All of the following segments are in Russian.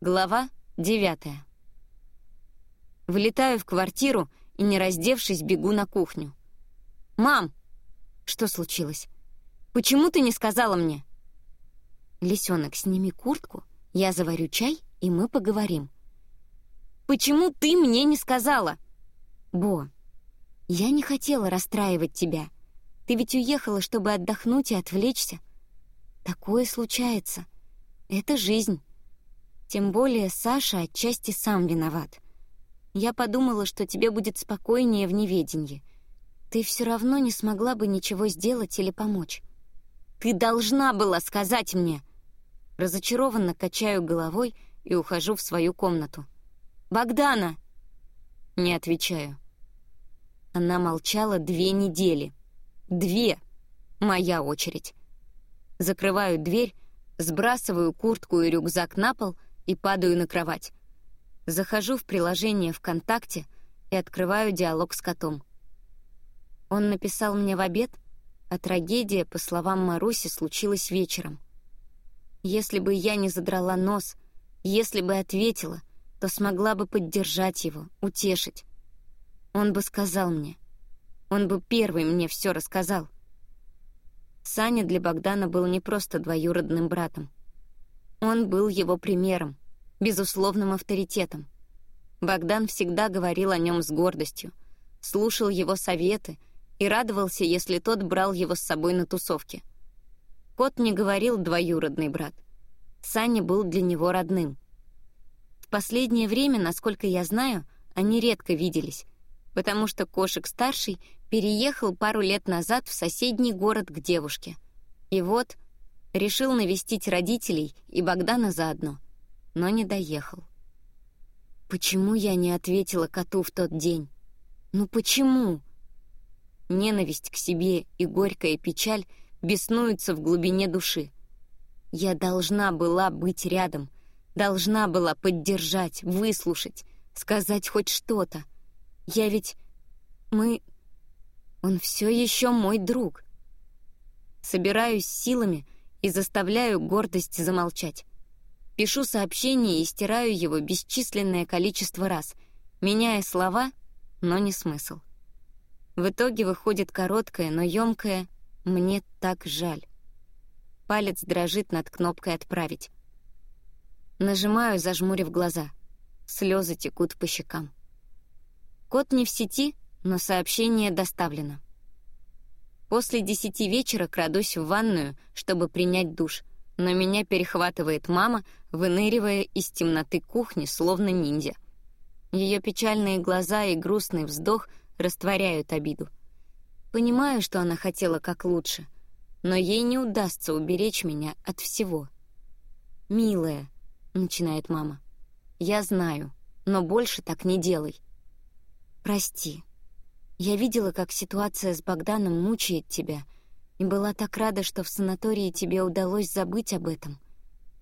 Глава девятая. Влетаю в квартиру и, не раздевшись, бегу на кухню. «Мам!» «Что случилось? Почему ты не сказала мне?» «Лисёнок, сними куртку, я заварю чай, и мы поговорим». «Почему ты мне не сказала?» «Бо, я не хотела расстраивать тебя. Ты ведь уехала, чтобы отдохнуть и отвлечься. Такое случается. Это жизнь». Тем более Саша отчасти сам виноват. Я подумала, что тебе будет спокойнее в неведении. Ты все равно не смогла бы ничего сделать или помочь. Ты должна была сказать мне. Разочарованно качаю головой и ухожу в свою комнату. Богдана. Не отвечаю. Она молчала две недели. Две. Моя очередь. Закрываю дверь, сбрасываю куртку и рюкзак на пол — и падаю на кровать. Захожу в приложение ВКонтакте и открываю диалог с котом. Он написал мне в обед, а трагедия, по словам Маруси, случилась вечером. Если бы я не задрала нос, если бы ответила, то смогла бы поддержать его, утешить. Он бы сказал мне. Он бы первый мне все рассказал. Саня для Богдана был не просто двоюродным братом. Он был его примером, безусловным авторитетом. Богдан всегда говорил о нем с гордостью, слушал его советы и радовался, если тот брал его с собой на тусовки. Кот не говорил «двоюродный брат». Саня был для него родным. В последнее время, насколько я знаю, они редко виделись, потому что Кошек-старший переехал пару лет назад в соседний город к девушке. И вот решил навестить родителей и Богдана заодно, но не доехал. Почему я не ответила коту в тот день? Ну почему? Ненависть к себе и горькая печаль беснуются в глубине души. Я должна была быть рядом, должна была поддержать, выслушать, сказать хоть что-то. Я ведь... Мы... Он все еще мой друг. Собираюсь силами — и заставляю гордость замолчать. Пишу сообщение и стираю его бесчисленное количество раз, меняя слова, но не смысл. В итоге выходит короткое, но ёмкое «мне так жаль». Палец дрожит над кнопкой «Отправить». Нажимаю, зажмурив глаза. Слезы текут по щекам. Код не в сети, но сообщение доставлено. После десяти вечера крадусь в ванную, чтобы принять душ, но меня перехватывает мама, выныривая из темноты кухни, словно ниндзя. Ее печальные глаза и грустный вздох растворяют обиду. Понимаю, что она хотела как лучше, но ей не удастся уберечь меня от всего. «Милая», — начинает мама, — «я знаю, но больше так не делай». «Прости», я видела, как ситуация с Богданом мучает тебя, и была так рада, что в санатории тебе удалось забыть об этом.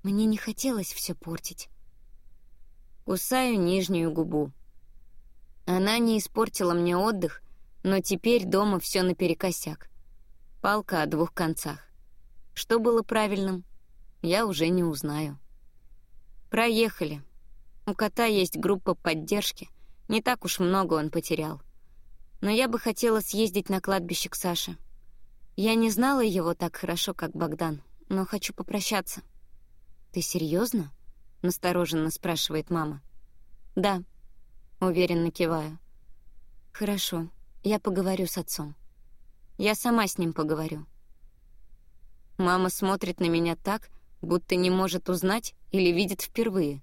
Мне не хотелось все портить. Кусаю нижнюю губу. Она не испортила мне отдых, но теперь дома все наперекосяк. Палка о двух концах. Что было правильным, я уже не узнаю. Проехали. У кота есть группа поддержки. Не так уж много он потерял но я бы хотела съездить на кладбище к Саше. Я не знала его так хорошо, как Богдан, но хочу попрощаться. «Ты серьезно? настороженно спрашивает мама. «Да», — уверенно киваю. «Хорошо, я поговорю с отцом. Я сама с ним поговорю». Мама смотрит на меня так, будто не может узнать или видит впервые.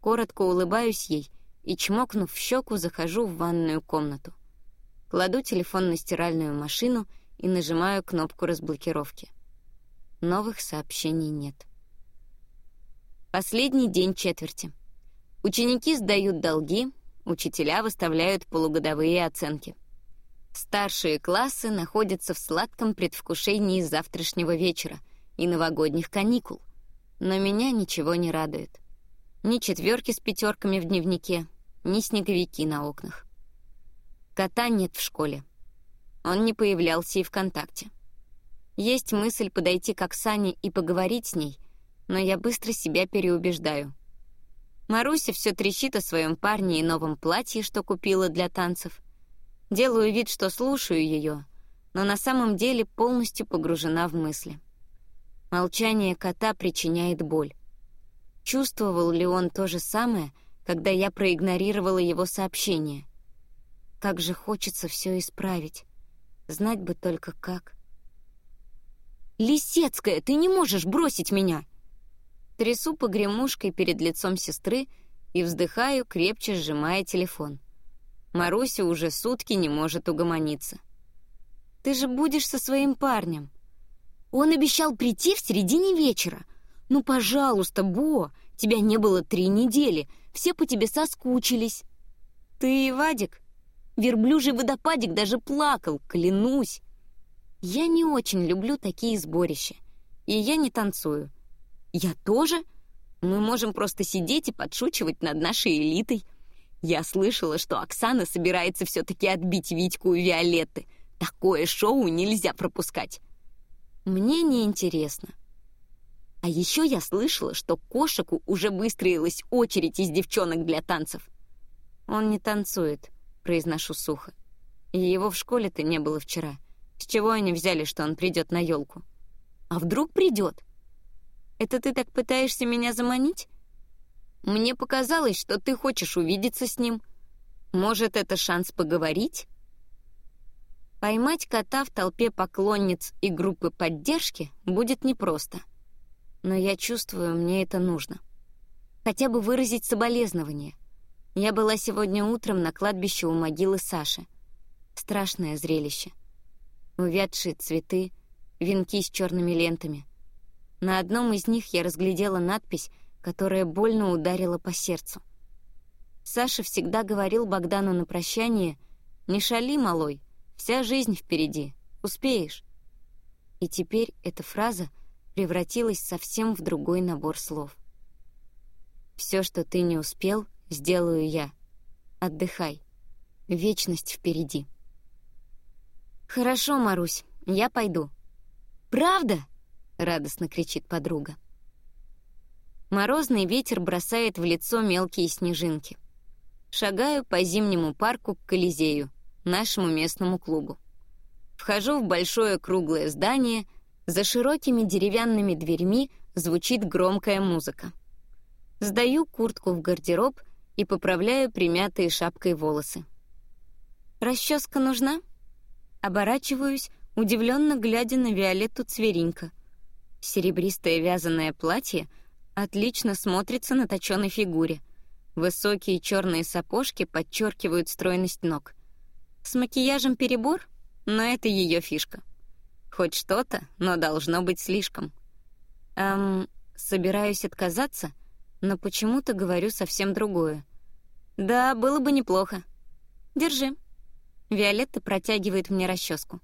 Коротко улыбаюсь ей и, чмокнув в щеку, захожу в ванную комнату. Кладу телефон на стиральную машину и нажимаю кнопку разблокировки. Новых сообщений нет. Последний день четверти. Ученики сдают долги, учителя выставляют полугодовые оценки. Старшие классы находятся в сладком предвкушении завтрашнего вечера и новогодних каникул. Но меня ничего не радует. Ни четверки с пятерками в дневнике, ни снеговики на окнах. Кота нет в школе. Он не появлялся и ВКонтакте. Есть мысль подойти к Оксане и поговорить с ней, но я быстро себя переубеждаю. Маруся все трещит о своем парне и новом платье, что купила для танцев. Делаю вид, что слушаю ее, но на самом деле полностью погружена в мысли. Молчание кота причиняет боль. Чувствовал ли он то же самое, когда я проигнорировала его сообщение? Как же хочется все исправить. Знать бы только как. «Лисецкая, ты не можешь бросить меня!» Трясу погремушкой перед лицом сестры и вздыхаю, крепче сжимая телефон. Маруся уже сутки не может угомониться. «Ты же будешь со своим парнем!» «Он обещал прийти в середине вечера!» «Ну, пожалуйста, Бо, тебя не было три недели, все по тебе соскучились». «Ты и Вадик?» Верблюжий водопадик даже плакал, клянусь. Я не очень люблю такие сборища, и я не танцую. Я тоже? Мы можем просто сидеть и подшучивать над нашей элитой. Я слышала, что Оксана собирается все-таки отбить Витьку и Виолетты. Такое шоу нельзя пропускать. Мне не интересно. А еще я слышала, что кошику уже выстроилась очередь из девчонок для танцев. Он не танцует, произношу сухо. И его в школе-то не было вчера. С чего они взяли, что он придет на елку? А вдруг придет? Это ты так пытаешься меня заманить? Мне показалось, что ты хочешь увидеться с ним. Может, это шанс поговорить? Поймать кота в толпе поклонниц и группы поддержки будет непросто. Но я чувствую, мне это нужно. Хотя бы выразить соболезнование. Я была сегодня утром на кладбище у могилы Саши. Страшное зрелище. Увядшие цветы, венки с черными лентами — на одном из них я разглядела надпись, которая больно ударила по сердцу. Саша всегда говорил Богдану на прощание «Не шали, малой, вся жизнь впереди, успеешь». И теперь эта фраза превратилась совсем в другой набор слов. «Все, что ты не успел, сделаю я. Отдыхай. Вечность впереди». «Хорошо, Марусь, я пойду». «Правда?» — радостно кричит подруга. Морозный ветер бросает в лицо мелкие снежинки. Шагаю по зимнему парку к Колизею, нашему местному клубу. Вхожу в большое круглое здание, за широкими деревянными дверьми звучит громкая музыка. Сдаю куртку в гардероб и поправляю примятые шапкой волосы. «Расческа нужна?» Оборачиваюсь, удивленно глядя на Виолетту Цверинька — Серебристое вязаное платье отлично смотрится на точенной фигуре. Высокие черные сапожки подчеркивают стройность ног. С макияжем перебор, но это ее фишка. Хоть что-то, но должно быть слишком. Эм, собираюсь отказаться, но почему-то говорю совсем другое. Да, было бы неплохо. Держи. Виолетта протягивает мне расческу.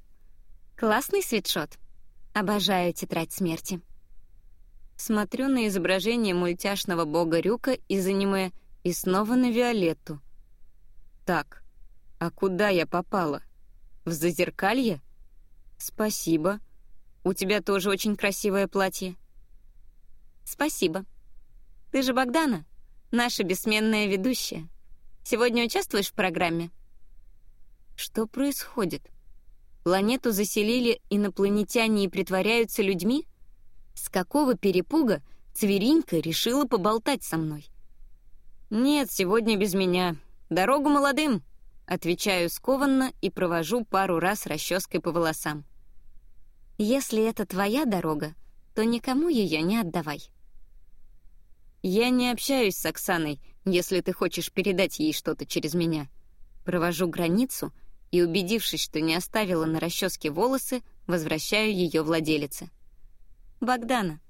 Классный свитшот. Обожаю тетрадь смерти. Смотрю на изображение мультяшного бога Рюка из аниме и снова на Виолетту. Так, а куда я попала? В зазеркалье? Спасибо. У тебя тоже очень красивое платье. Спасибо. Ты же Богдана, наша бессменная ведущая. Сегодня участвуешь в программе? Что происходит? Планету заселили инопланетяне и притворяются людьми? С какого перепуга Цверинька решила поболтать со мной? «Нет, сегодня без меня. Дорогу молодым!» Отвечаю скованно и провожу пару раз расческой по волосам. «Если это твоя дорога, то никому ее не отдавай». «Я не общаюсь с Оксаной, если ты хочешь передать ей что-то через меня. Провожу границу — и, убедившись, что не оставила на расческе волосы, возвращаю ее владелице. «Богдана,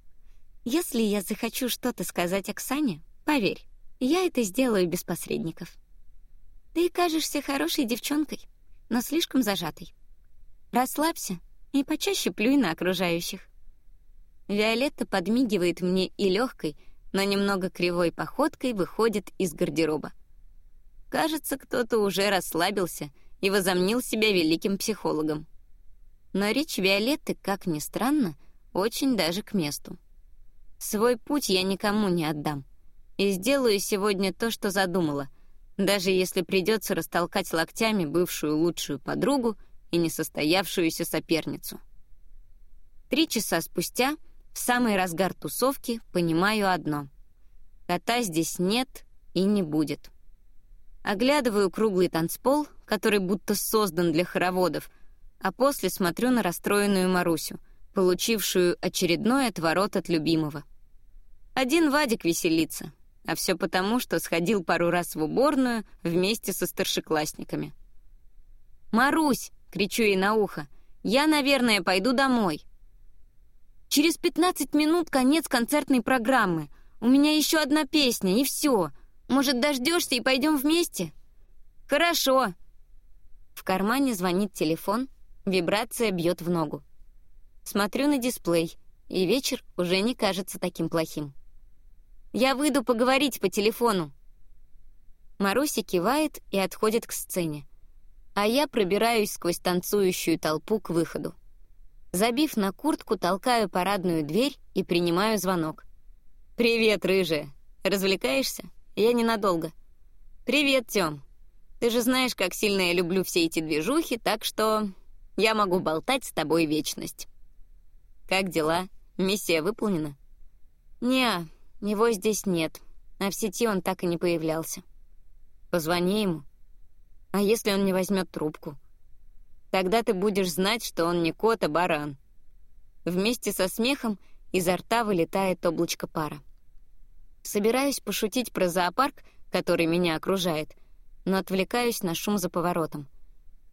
если я захочу что-то сказать Оксане, поверь, я это сделаю без посредников. Ты кажешься хорошей девчонкой, но слишком зажатой. Расслабься и почаще плюй на окружающих». Виолетта подмигивает мне и легкой, но немного кривой походкой выходит из гардероба. Кажется, кто-то уже расслабился — и возомнил себя великим психологом. Но речь Виолетты, как ни странно, очень даже к месту. Свой путь я никому не отдам. и сделаю сегодня то, что задумала, даже если придется растолкать локтями бывшую лучшую подругу и несостоявшуюся соперницу. Три часа спустя, в самый разгар тусовки, понимаю одно. Кота здесь нет и не будет. Оглядываю круглый танцпол, который будто создан для хороводов, а после смотрю на расстроенную Марусю, получившую очередной отворот от любимого. Один Вадик веселится, а все потому, что сходил пару раз в уборную вместе со старшеклассниками. «Марусь!» — кричу ей на ухо. «Я, наверное, пойду домой». «Через пятнадцать минут конец концертной программы. У меня еще одна песня, и все. Может, дождешься и пойдем вместе?» «Хорошо». В кармане звонит телефон, вибрация бьет в ногу. Смотрю на дисплей, и вечер уже не кажется таким плохим. «Я выйду поговорить по телефону». Маруся кивает и отходит к сцене, а я пробираюсь сквозь танцующую толпу к выходу. Забив на куртку, толкаю парадную дверь и принимаю звонок. «Привет, рыжая. Развлекаешься?» Я ненадолго. «Привет, Тём. Ты же знаешь, как сильно я люблю все эти движухи, так что я могу болтать с тобой вечность». «Как дела? Миссия выполнена?» «Не, его здесь нет, а в сети он так и не появлялся». «Позвони ему. А если он не возьмет трубку?» «Тогда ты будешь знать, что он не кот, а баран». Вместе со смехом изо рта вылетает облачко пара. Собираюсь пошутить про зоопарк, который меня окружает, но отвлекаюсь на шум за поворотом.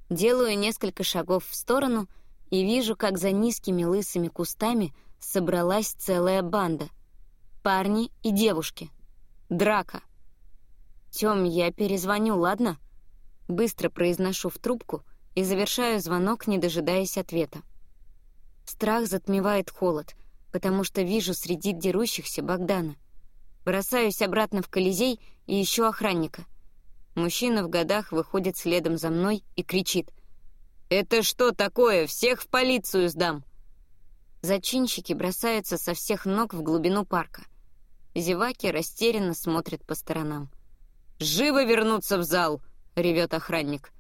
Делаю несколько шагов в сторону и вижу, как за низкими лысыми кустами собралась целая банда. Парни и девушки. Драка. «Тём, я перезвоню, ладно?» Быстро произношу в трубку и завершаю звонок, не дожидаясь ответа. Страх затмевает холод, потому что вижу среди дерущихся Богдана. Бросаюсь обратно в Колизей и ищу охранника. Мужчина в годах выходит следом за мной и кричит. «Это что такое? Всех в полицию сдам!» Зачинщики бросаются со всех ног в глубину парка. Зеваки растерянно смотрят по сторонам. «Живо вернуться в зал!» — ревет охранник.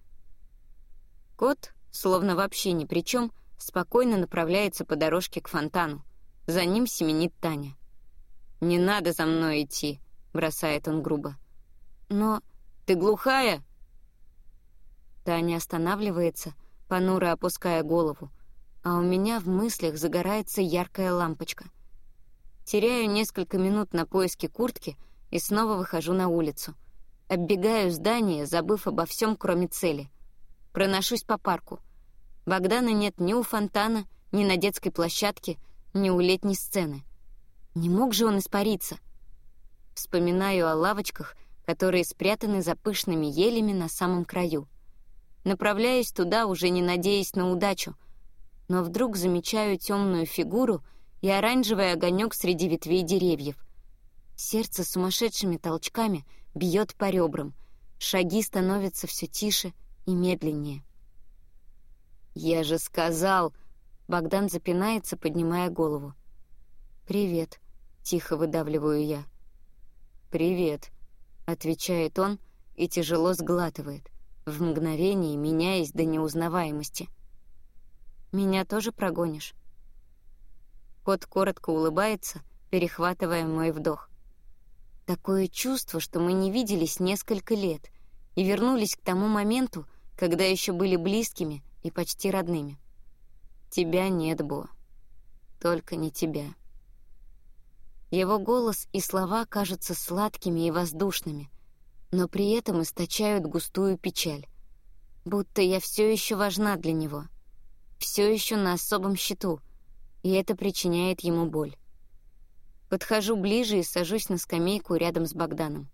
Кот, словно вообще ни при чем, спокойно направляется по дорожке к фонтану. За ним семенит Таня. «Не надо за мной идти», — бросает он грубо. «Но ты глухая?» Таня останавливается, понуро опуская голову, а у меня в мыслях загорается яркая лампочка. Теряю несколько минут на поиске куртки и снова выхожу на улицу. Оббегаю здание, забыв обо всем, кроме цели. Проношусь по парку. Богдана нет ни у фонтана, ни на детской площадке, ни у летней сцены — не мог же он испариться. Вспоминаю о лавочках, которые спрятаны за пышными елями на самом краю. Направляюсь туда, уже не надеясь на удачу, но вдруг замечаю темную фигуру и оранжевый огонек среди ветвей деревьев. Сердце сумасшедшими толчками бьет по ребрам, шаги становятся все тише и медленнее. «Я же сказал...» Богдан запинается, поднимая голову. «Привет», Тихо выдавливаю я. «Привет», — отвечает он и тяжело сглатывает, в мгновение меняясь до неузнаваемости. «Меня тоже прогонишь?» Кот коротко улыбается, перехватывая мой вдох. Такое чувство, что мы не виделись несколько лет и вернулись к тому моменту, когда еще были близкими и почти родными. Тебя нет, Бо. Только не тебя. Его голос и слова кажутся сладкими и воздушными, но при этом источают густую печаль. Будто я все еще важна для него, все еще на особом счету, и это причиняет ему боль. Подхожу ближе и сажусь на скамейку рядом с Богданом.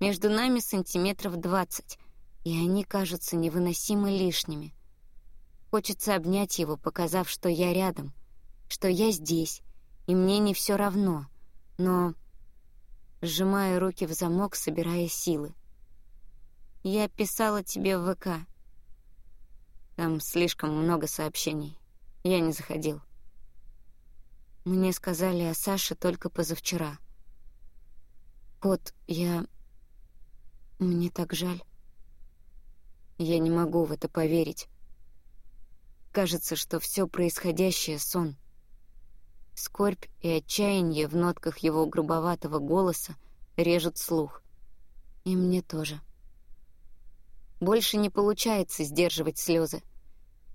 Между нами сантиметров двадцать, и они кажутся невыносимо лишними. Хочется обнять его, показав, что я рядом, что я здесь, и мне не все равно, но... Сжимая руки в замок, собирая силы. «Я писала тебе в ВК. Там слишком много сообщений. Я не заходил. Мне сказали о Саше только позавчера. Кот, я... Мне так жаль. Я не могу в это поверить. Кажется, что все происходящее — сон. Скорбь и отчаяние в нотках его грубоватого голоса режут слух. И мне тоже. Больше не получается сдерживать слезы.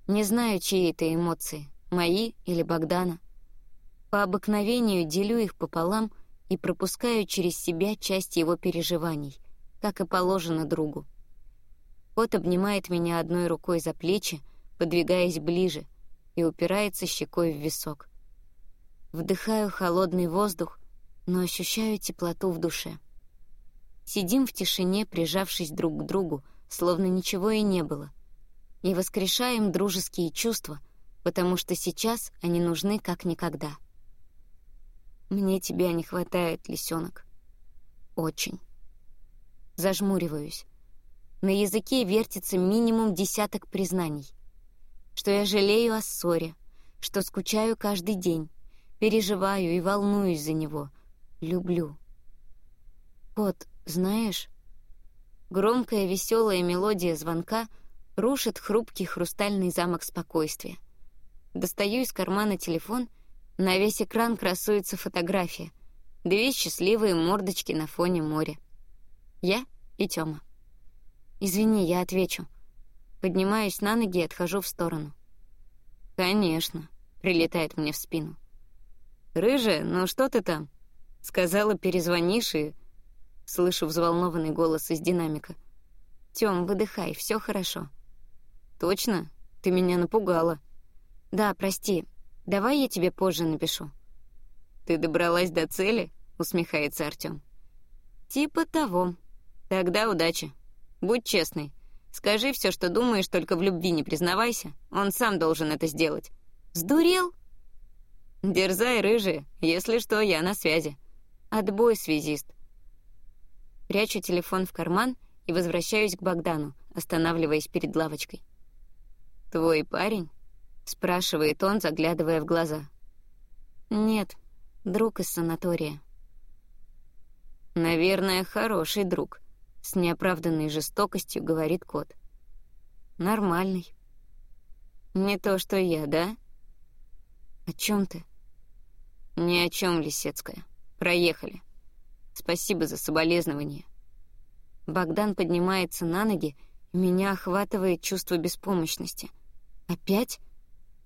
Не знаю, чьи это эмоции, мои или Богдана. По обыкновению делю их пополам и пропускаю через себя часть его переживаний, как и положено другу. Кот обнимает меня одной рукой за плечи, подвигаясь ближе, и упирается щекой в висок. Вдыхаю холодный воздух, но ощущаю теплоту в душе. Сидим в тишине, прижавшись друг к другу, словно ничего и не было, и воскрешаем дружеские чувства, потому что сейчас они нужны как никогда. Мне тебя не хватает, лисенок. Очень. Зажмуриваюсь. На языке вертится минимум десяток признаний. Что я жалею о ссоре, что скучаю каждый день, переживаю и волнуюсь за него, люблю. Кот, знаешь, громкая веселая мелодия звонка рушит хрупкий хрустальный замок спокойствия. Достаю из кармана телефон, на весь экран красуется фотография. Две счастливые мордочки на фоне моря. Я и Тёма. «Извини, я отвечу». Поднимаюсь на ноги и отхожу в сторону. «Конечно», — прилетает мне в спину. «Рыжая, ну что ты там?» Сказала, перезвонишь и... Слышу взволнованный голос из динамика. «Тём, выдыхай, все хорошо». «Точно? Ты меня напугала». «Да, прости. Давай я тебе позже напишу». «Ты добралась до цели?» — усмехается Артём. «Типа того. Тогда удачи. Будь честный. Скажи все, что думаешь, только в любви не признавайся. Он сам должен это сделать». «Сдурел?» «Дерзай, рыжий. Если что, я на связи». «Отбой, связист». Прячу телефон в карман и возвращаюсь к Богдану, останавливаясь перед лавочкой. «Твой парень?» — спрашивает он, заглядывая в глаза. «Нет, друг из санатория». «Наверное, хороший друг», — с неоправданной жестокостью говорит кот. «Нормальный». «Не то, что я, да?» «О чем ты?» «Ни о чем, Лисецкая. Проехали. Спасибо за соболезнование». Богдан поднимается на ноги, меня охватывает чувство беспомощности. «Опять?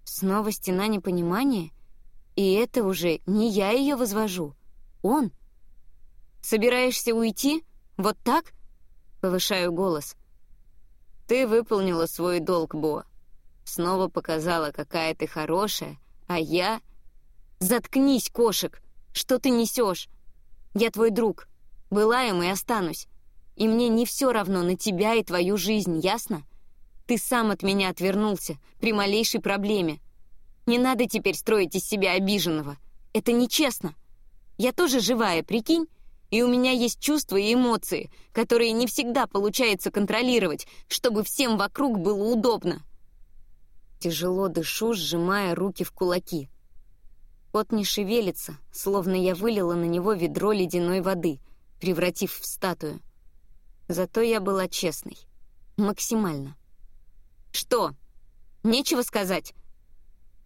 Снова стена непонимания? И это уже не я ее возвожу. Он?» «Собираешься уйти? Вот так?» Повышаю голос. «Ты выполнила свой долг, Бо. Снова показала, какая ты хорошая, а я «Заткнись, кошек! Что ты несешь? Я твой друг. Была им и останусь. И мне не все равно на тебя и твою жизнь, ясно? Ты сам от меня отвернулся при малейшей проблеме. Не надо теперь строить из себя обиженного. Это нечестно. Я тоже живая, прикинь? И у меня есть чувства и эмоции, которые не всегда получается контролировать, чтобы всем вокруг было удобно. Тяжело дышу, сжимая руки в кулаки — Кот не шевелится, словно я вылила на него ведро ледяной воды, превратив в статую. Зато я была честной. Максимально. «Что? Нечего сказать?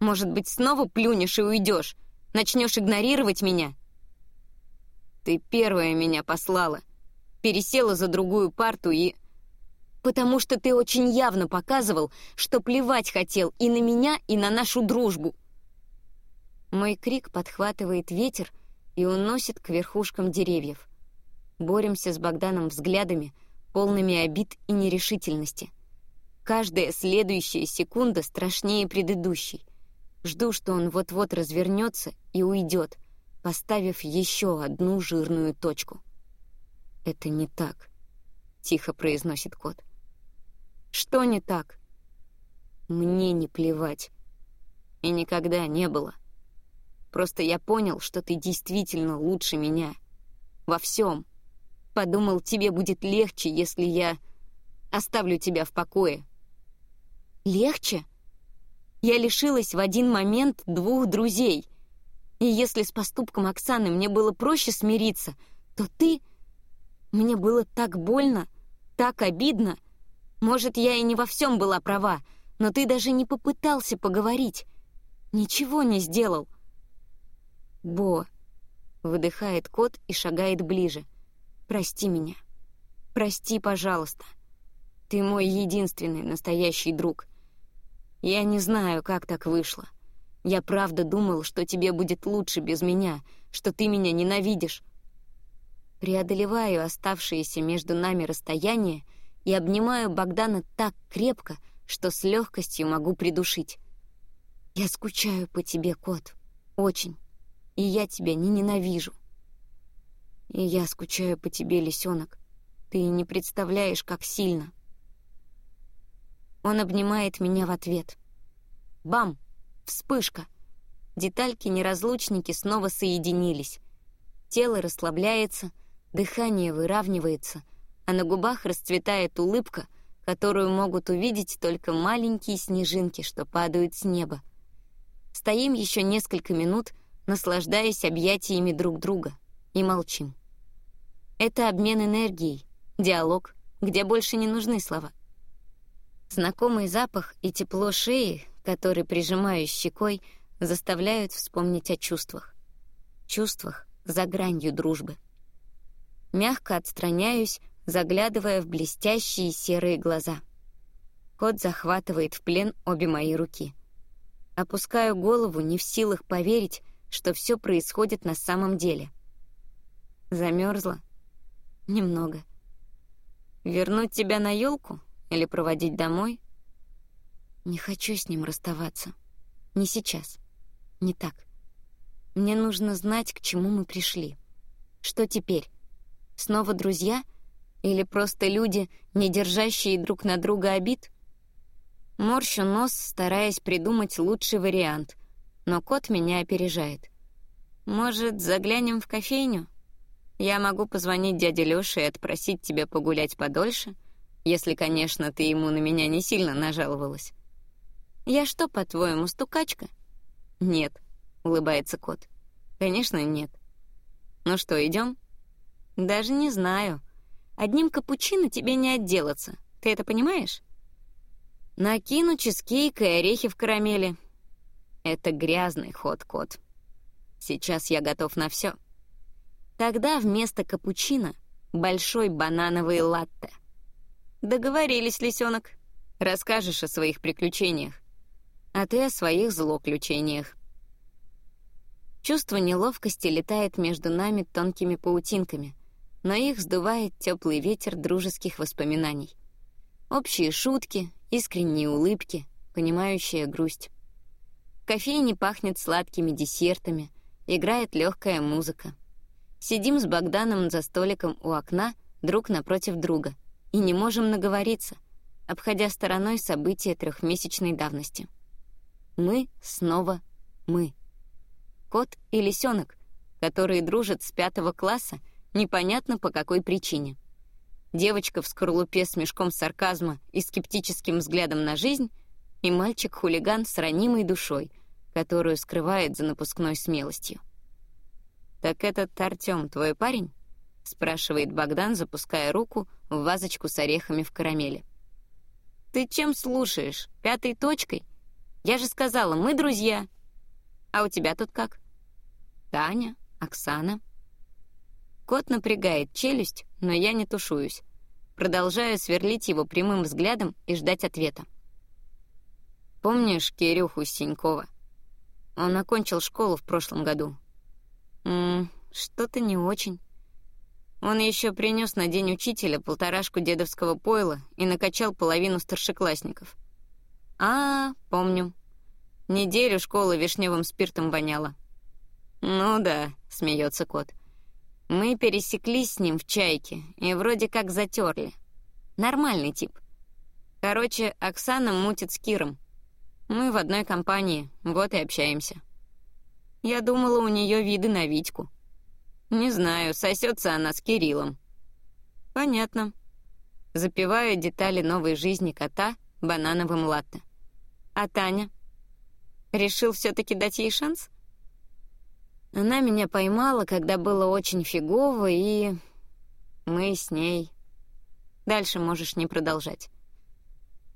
Может быть, снова плюнешь и уйдешь? Начнешь игнорировать меня?» «Ты первая меня послала. Пересела за другую парту и...» «Потому что ты очень явно показывал, что плевать хотел и на меня, и на нашу дружбу», мой крик подхватывает ветер и уносит к верхушкам деревьев. Боремся с Богданом взглядами, полными обид и нерешительности. Каждая следующая секунда страшнее предыдущей. Жду, что он вот-вот развернется и уйдет, поставив еще одну жирную точку. «Это не так», — тихо произносит кот. «Что не так?» «Мне не плевать. И никогда не было». Просто я понял, что ты действительно лучше меня. Во всем. Подумал, тебе будет легче, если я оставлю тебя в покое. Легче? Я лишилась в один момент двух друзей. И если с поступком Оксаны мне было проще смириться, то ты Мне было так больно, так обидно. Может, я и не во всем была права, но ты даже не попытался поговорить. Ничего не сделал. Бо, выдыхает кот и шагает ближе. Прости меня. Прости, пожалуйста. Ты мой единственный настоящий друг. Я не знаю, как так вышло. Я правда думал, что тебе будет лучше без меня, что ты меня ненавидишь. Преодолеваю оставшееся между нами расстояние и обнимаю Богдана так крепко, что с легкостью могу придушить. Я скучаю по тебе, кот. Очень. И я тебя не ненавижу. И я скучаю по тебе, лисенок. Ты не представляешь, как сильно. Он обнимает меня в ответ. Бам! Вспышка! Детальки-неразлучники снова соединились. Тело расслабляется, дыхание выравнивается, а на губах расцветает улыбка, которую могут увидеть только маленькие снежинки, что падают с неба. Стоим еще несколько минут, наслаждаясь объятиями друг друга, и молчим. Это обмен энергией, диалог, где больше не нужны слова. Знакомый запах и тепло шеи, который прижимаю щекой, заставляют вспомнить о чувствах. Чувствах за гранью дружбы. Мягко отстраняюсь, заглядывая в блестящие серые глаза. Кот захватывает в плен обе мои руки. Опускаю голову, не в силах поверить, что все происходит на самом деле. Замерзла? Немного. Вернуть тебя на елку или проводить домой? Не хочу с ним расставаться. Не сейчас. Не так. Мне нужно знать, к чему мы пришли. Что теперь? Снова друзья? Или просто люди, не держащие друг на друга обид? Морщу нос, стараясь придумать лучший вариант, но кот меня опережает. Может, заглянем в кофейню? Я могу позвонить дяде Лёше и отпросить тебя погулять подольше, если, конечно, ты ему на меня не сильно нажаловалась. Я что, по-твоему, стукачка? Нет, улыбается кот. Конечно, нет. Ну что, идем? Даже не знаю. Одним капучино тебе не отделаться. Ты это понимаешь? Накину чизкейк и орехи в карамели. Это грязный ход, кот. Сейчас я готов на все. Тогда вместо капучино большой банановый латте. Договорились, лисенок. Расскажешь о своих приключениях. А ты о своих злоключениях. Чувство неловкости летает между нами тонкими паутинками, но их сдувает теплый ветер дружеских воспоминаний. Общие шутки, искренние улыбки, понимающая грусть. В кофейне пахнет сладкими десертами, играет легкая музыка. Сидим с Богданом за столиком у окна, друг напротив друга, и не можем наговориться, обходя стороной события трехмесячной давности. Мы снова мы. Кот и лисенок, которые дружат с пятого класса, непонятно по какой причине. Девочка в скорлупе с мешком сарказма и скептическим взглядом на жизнь и мальчик-хулиган с ранимой душой, которую скрывает за напускной смелостью. «Так этот Артём твой парень?» — спрашивает Богдан, запуская руку в вазочку с орехами в карамели. «Ты чем слушаешь? Пятой точкой? Я же сказала, мы друзья. А у тебя тут как?» «Таня, Оксана». Кот напрягает челюсть, но я не тушуюсь. Продолжаю сверлить его прямым взглядом и ждать ответа. «Помнишь Кирюху Синькова? Он окончил школу в прошлом году. Ммм, что-то не очень. Он еще принес на день учителя полторашку дедовского пойла и накачал половину старшеклассников. А, помню. Неделю школа вишневым спиртом воняла. Ну да, смеется кот. Мы пересеклись с ним в чайке и вроде как затерли. Нормальный тип. Короче, Оксана мутит с Киром. Мы в одной компании, вот и общаемся. Я думала, у нее виды на Витьку. Не знаю, сосется она с Кириллом. Понятно. Запиваю детали новой жизни кота банановым латте. А Таня? Решил все-таки дать ей шанс? Она меня поймала, когда было очень фигово, и... Мы с ней. Дальше можешь не продолжать.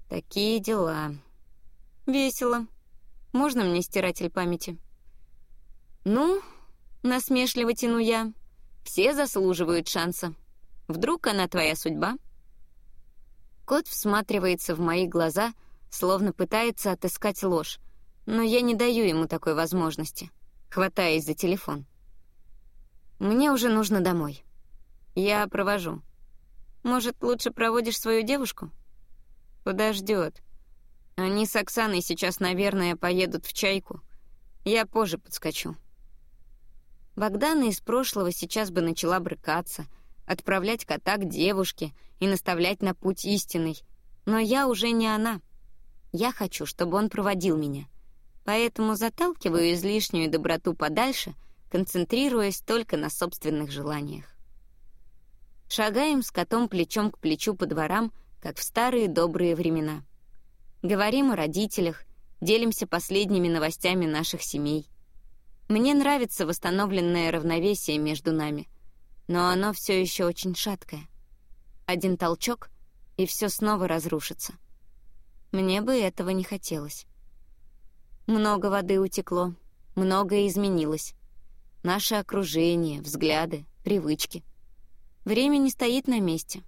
Такие дела. Весело. Можно мне стиратель памяти? Ну, насмешливо тяну я. Все заслуживают шанса. Вдруг она твоя судьба? Кот всматривается в мои глаза, словно пытается отыскать ложь, но я не даю ему такой возможности, хватаясь за телефон. Мне уже нужно домой. Я провожу. Может, лучше проводишь свою девушку? Подождет. Они с Оксаной сейчас, наверное, поедут в чайку. Я позже подскочу. Богдана из прошлого сейчас бы начала брыкаться, отправлять кота к девушке и наставлять на путь истинный. Но я уже не она. Я хочу, чтобы он проводил меня. Поэтому заталкиваю излишнюю доброту подальше, концентрируясь только на собственных желаниях. Шагаем с котом плечом к плечу по дворам, как в старые добрые времена. Говорим о родителях, делимся последними новостями наших семей — мне нравится восстановленное равновесие между нами, но оно все еще очень шаткое. Один толчок, и все снова разрушится. Мне бы этого не хотелось. Много воды утекло, многое изменилось. Наше окружение, взгляды, привычки. Время не стоит на месте.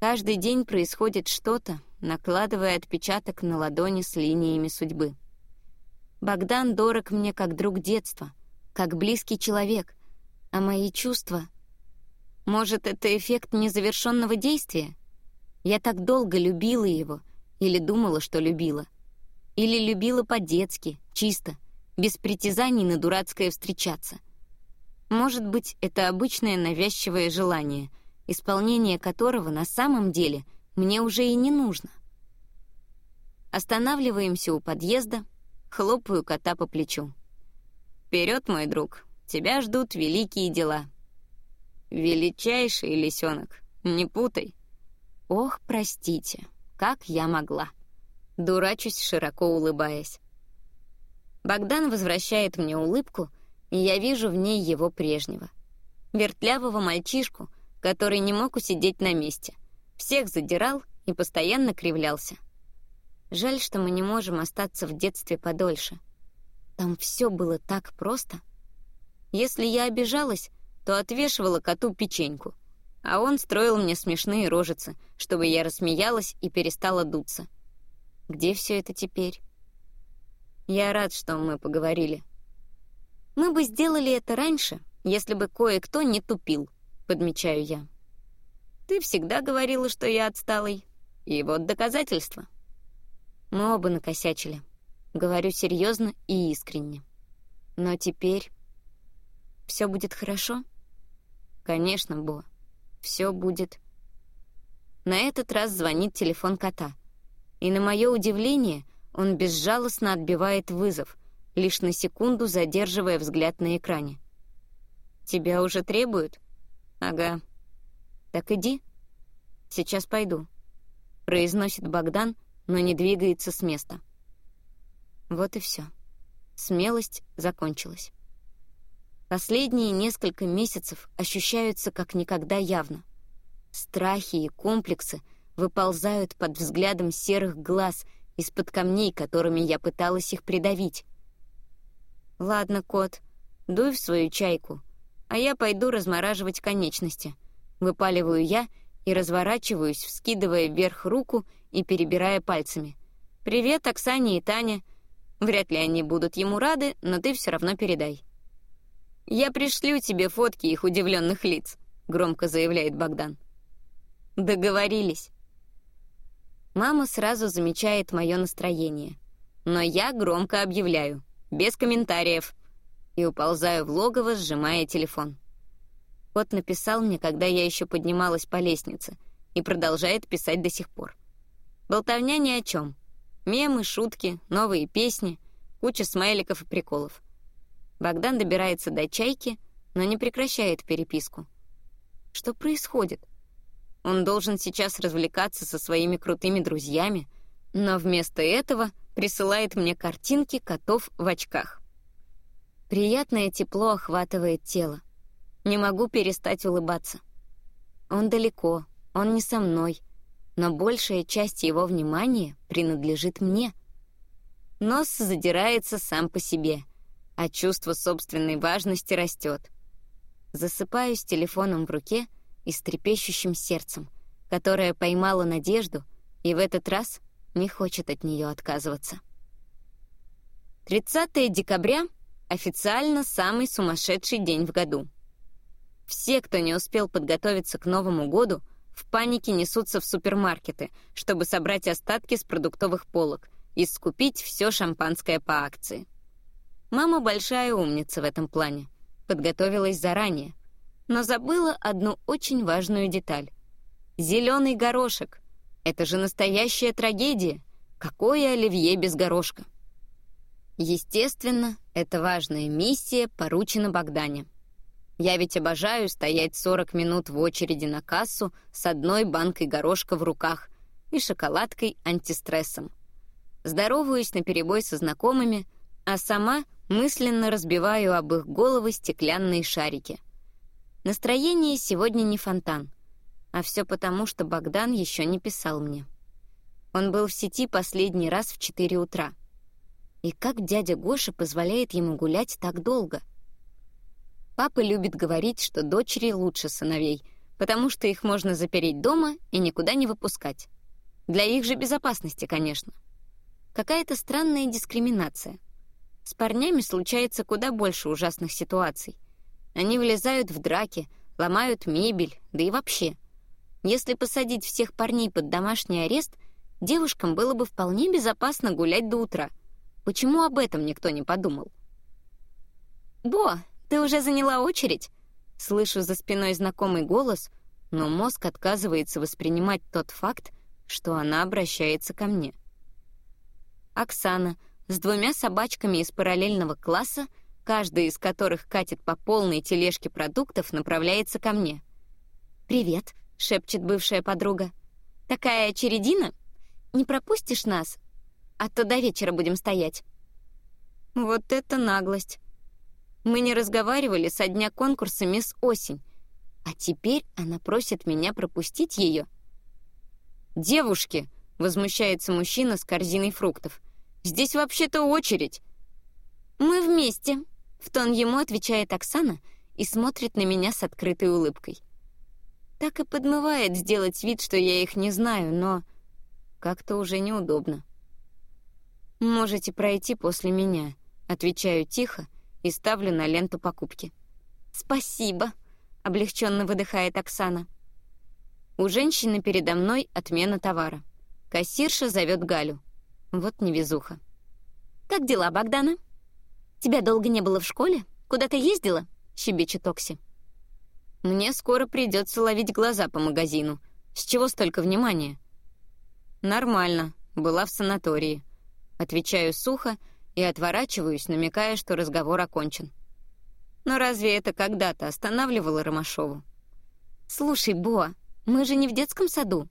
Каждый день происходит что-то, накладывая отпечаток на ладони с линиями судьбы. Богдан дорог мне как друг детства, как близкий человек, а мои чувства... Может, это эффект незавершенного действия? Я так долго любила его, или думала, что любила. Или любила по-детски, чисто, без притязаний на дурацкое встречаться. Может быть, это обычное навязчивое желание, исполнение которого на самом деле мне уже и не нужно. Останавливаемся у подъезда, Хлопаю кота по плечу. «Вперед, мой друг, тебя ждут великие дела». «Величайший лисенок, не путай». «Ох, простите, как я могла». Дурачусь, широко улыбаясь. Богдан возвращает мне улыбку, и я вижу в ней его прежнего. Вертлявого мальчишку, который не мог усидеть на месте. Всех задирал и постоянно кривлялся. Жаль, что мы не можем остаться в детстве подольше. Там все было так просто. Если я обижалась, то отвешивала коту печеньку, а он строил мне смешные рожицы, чтобы я рассмеялась и перестала дуться. Где все это теперь? Я рад, что мы поговорили. Мы бы сделали это раньше, если бы кое-кто не тупил, подмечаю я. Ты всегда говорила, что я отсталый. И вот доказательства. Мы оба накосячили. Говорю серьезно и искренне. Но теперь... Все будет хорошо? Конечно, Бо. Все будет. На этот раз звонит телефон кота. И на мое удивление он безжалостно отбивает вызов, лишь на секунду задерживая взгляд на экране. «Тебя уже требуют?» «Ага». «Так иди. Сейчас пойду», — произносит Богдан, но не двигается с места. Вот и все. Смелость закончилась. Последние несколько месяцев ощущаются как никогда явно. Страхи и комплексы выползают под взглядом серых глаз из-под камней, которыми я пыталась их придавить. «Ладно, кот, дуй в свою чайку, а я пойду размораживать конечности», — выпаливаю я и разворачиваюсь, вскидывая вверх руку и перебирая пальцами. «Привет, Оксане и Таня. Вряд ли они будут ему рады, но ты все равно передай». «Я пришлю тебе фотки их удивленных лиц», — громко заявляет Богдан. «Договорились». Мама сразу замечает мое настроение, но я громко объявляю, без комментариев, и уползаю в логово, сжимая телефон. Кот написал мне, когда я еще поднималась по лестнице, и продолжает писать до сих пор. Болтовня ни о чем. Мемы, шутки, новые песни, куча смайликов и приколов. Богдан добирается до чайки, но не прекращает переписку. Что происходит? Он должен сейчас развлекаться со своими крутыми друзьями, но вместо этого присылает мне картинки котов в очках. Приятное тепло охватывает тело. Не могу перестать улыбаться. он далеко, он не со мной, но большая часть его внимания принадлежит мне. Нос задирается сам по себе, а чувство собственной важности растет. Засыпаю с телефоном в руке и с трепещущим сердцем, которое поймало надежду и в этот раз не хочет от нее отказываться. 30 декабря — официально самый сумасшедший день в году. Все, кто не успел подготовиться к Новому году, в панике несутся в супермаркеты, чтобы собрать остатки с продуктовых полок и скупить все шампанское по акции. Мама большая умница в этом плане. Подготовилась заранее. Но забыла одну очень важную деталь. Зеленый горошек. Это же настоящая трагедия. Какое оливье без горошка? Естественно, эта важная миссия поручена Богдане. Я ведь обожаю стоять 40 минут в очереди на кассу с одной банкой горошка в руках и шоколадкой антистрессом. Здороваюсь наперебой со знакомыми, а сама мысленно разбиваю об их головы стеклянные шарики. Настроение сегодня не фонтан, а все потому, что Богдан еще не писал мне. Он был в сети последний раз в 4 утра. И как дядя Гоша позволяет ему гулять так долго — Папа любит говорить, что дочери лучше сыновей, потому что их можно запереть дома и никуда не выпускать. Для их же безопасности, конечно. Какая-то странная дискриминация. С парнями случается куда больше ужасных ситуаций. Они влезают в драки, ломают мебель, да и вообще. Если посадить всех парней под домашний арест, девушкам было бы вполне безопасно гулять до утра. Почему об этом никто не подумал? «Бо, «Ты уже заняла очередь?» Слышу за спиной знакомый голос, но мозг отказывается воспринимать тот факт, что она обращается ко мне. Оксана с двумя собачками из параллельного класса, каждая из которых катит по полной тележке продуктов, направляется ко мне. «Привет», — шепчет бывшая подруга. «Такая очередина? Не пропустишь нас? А то до вечера будем стоять». Вот это наглость. Мы не разговаривали со дня конкурса «Мисс Осень», а теперь она просит меня пропустить ее. «Девушки!» — возмущается мужчина с корзиной фруктов. «Здесь вообще-то очередь!» «Мы вместе!» — в тон ему отвечает Оксана и смотрит на меня с открытой улыбкой. Так и подмывает сделать вид, что я их не знаю, но как-то уже неудобно. «Можете пройти после меня», — отвечаю тихо, и ставлю на ленту покупки. «Спасибо», — облегченно выдыхает Оксана. У женщины передо мной отмена товара. Кассирша зовет Галю. Вот невезуха. «Как дела, Богдана? Тебя долго не было в школе? Куда ты ездила?» — щебечет Окси. «Мне скоро придется ловить глаза по магазину. С чего столько внимания?» «Нормально. Была в санатории». Отвечаю сухо и отворачиваюсь, намекая, что разговор окончен. Но разве это когда-то останавливало Ромашову? «Слушай, Бо, мы же не в детском саду.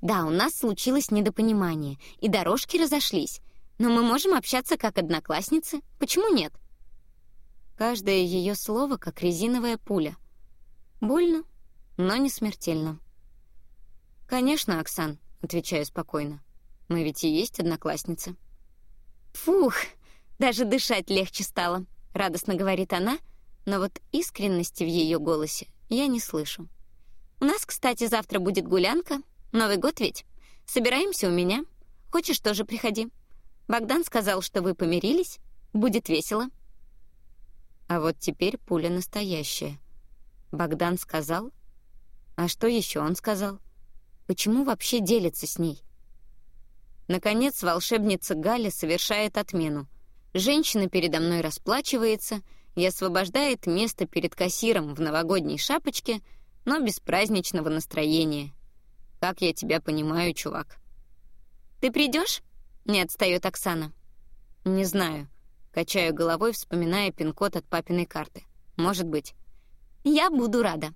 Да, у нас случилось недопонимание, и дорожки разошлись, но мы можем общаться как одноклассницы. Почему нет?» Каждое ее слово как резиновая пуля. Больно, но не смертельно. «Конечно, Оксан», — отвечаю спокойно. «Мы ведь и есть одноклассницы». «Фух, даже дышать легче стало», — радостно говорит она, но вот искренности в ее голосе я не слышу. «У нас, кстати, завтра будет гулянка. Новый год ведь. Собираемся у меня. Хочешь, тоже приходи. Богдан сказал, что вы помирились. Будет весело». А вот теперь пуля настоящая. Богдан сказал? А что еще он сказал? Почему вообще делится с ней? Наконец, волшебница Галя совершает отмену. Женщина передо мной расплачивается и освобождает место перед кассиром в новогодней шапочке, но без праздничного настроения. Как я тебя понимаю, чувак. «Ты придешь? не отстает Оксана. «Не знаю». Качаю головой, вспоминая пин-код от папиной карты. «Может быть». «Я буду рада».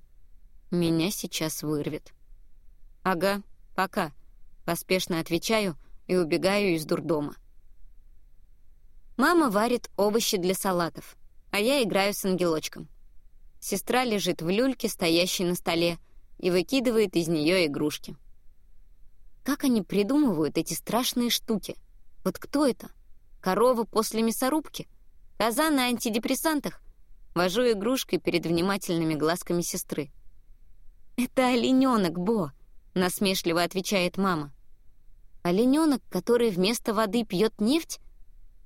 Меня сейчас вырвет. «Ага, пока». Поспешно отвечаю, и убегаю из дурдома. Мама варит овощи для салатов, а я играю с ангелочком. Сестра лежит в люльке, стоящей на столе, и выкидывает из нее игрушки. Как они придумывают эти страшные штуки? Вот кто это? Корова после мясорубки? Коза на антидепрессантах? Вожу игрушкой перед внимательными глазками сестры. «Это олененок, Бо!» — насмешливо отвечает мама. «Олененок, который вместо воды пьет нефть?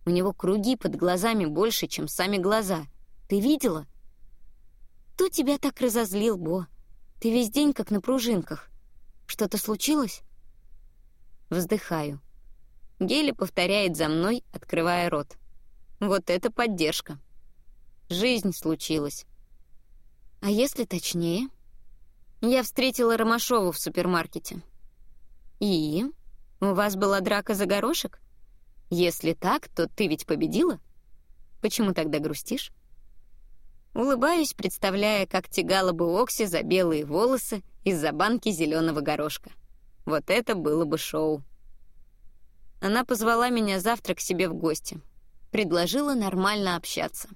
У него круги под глазами больше, чем сами глаза. Ты видела?» «Кто тебя так разозлил, Бо? Ты весь день как на пружинках. Что-то случилось?» Вздыхаю. Гели повторяет за мной, открывая рот. Вот это поддержка. Жизнь случилась. А если точнее? Я встретила Ромашову в супермаркете. И? У вас была драка за горошек? Если так, то ты ведь победила? Почему тогда грустишь? Улыбаюсь, представляя, как тягала бы Окси за белые волосы из-за банки зеленого горошка. Вот это было бы шоу. Она позвала меня завтра к себе в гости. Предложила нормально общаться.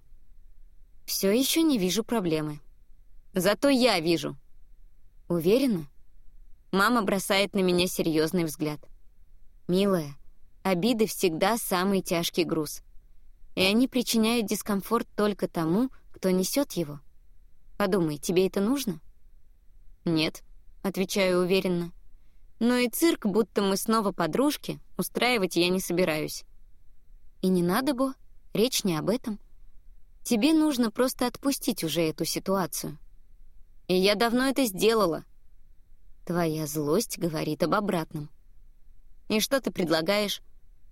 Все еще не вижу проблемы. Зато я вижу. Уверена? Мама бросает на меня серьезный взгляд. Милая, обиды всегда самый тяжкий груз. И они причиняют дискомфорт только тому, кто несет его. Подумай, тебе это нужно? Нет, отвечаю уверенно. Но и цирк, будто мы снова подружки, устраивать я не собираюсь. И не надо, Бо, речь не об этом. Тебе нужно просто отпустить уже эту ситуацию. И я давно это сделала. Твоя злость говорит об обратном. И что ты предлагаешь?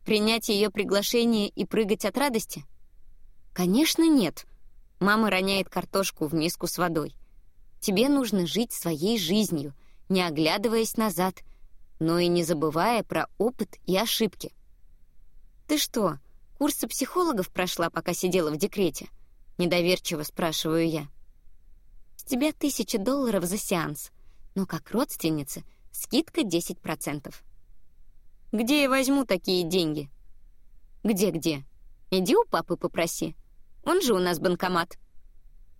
Принять ее приглашение и прыгать от радости? Конечно, нет. Мама роняет картошку в миску с водой. Тебе нужно жить своей жизнью, не оглядываясь назад — но и не забывая про опыт и ошибки. «Ты что, курсы психологов прошла, пока сидела в декрете?» — недоверчиво спрашиваю я. «С тебя тысяча долларов за сеанс, но как родственница скидка 10%. «Где я возьму такие деньги?» «Где-где? Иди у папы попроси. Он же у нас банкомат».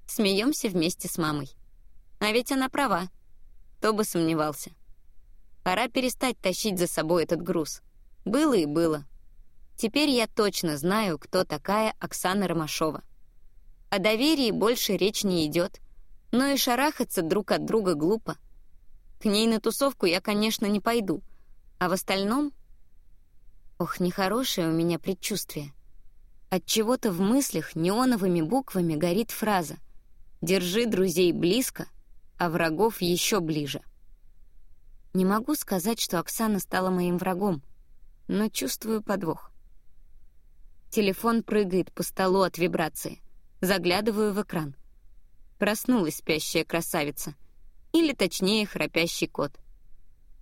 Смеемся вместе с мамой. А ведь она права. Кто бы сомневался. Пора перестать тащить за собой этот груз. Было и было. Теперь я точно знаю, кто такая Оксана Ромашова. О доверии больше речь не идет, но и шарахаться друг от друга глупо. К ней на тусовку я, конечно, не пойду, а в остальном... Ох, нехорошее у меня предчувствие. От чего-то в мыслях неоновыми буквами горит фраза «Держи друзей близко, а врагов еще ближе». Не могу сказать, что Оксана стала моим врагом, но чувствую подвох. Телефон прыгает по столу от вибрации. Заглядываю в экран. Проснулась спящая красавица. Или, точнее, храпящий кот.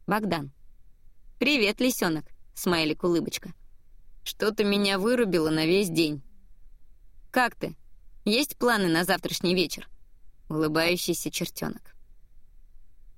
Богдан. «Привет, лисенок», — смайлик-улыбочка. «Что-то меня вырубило на весь день». «Как ты? Есть планы на завтрашний вечер?» Улыбающийся чертенок.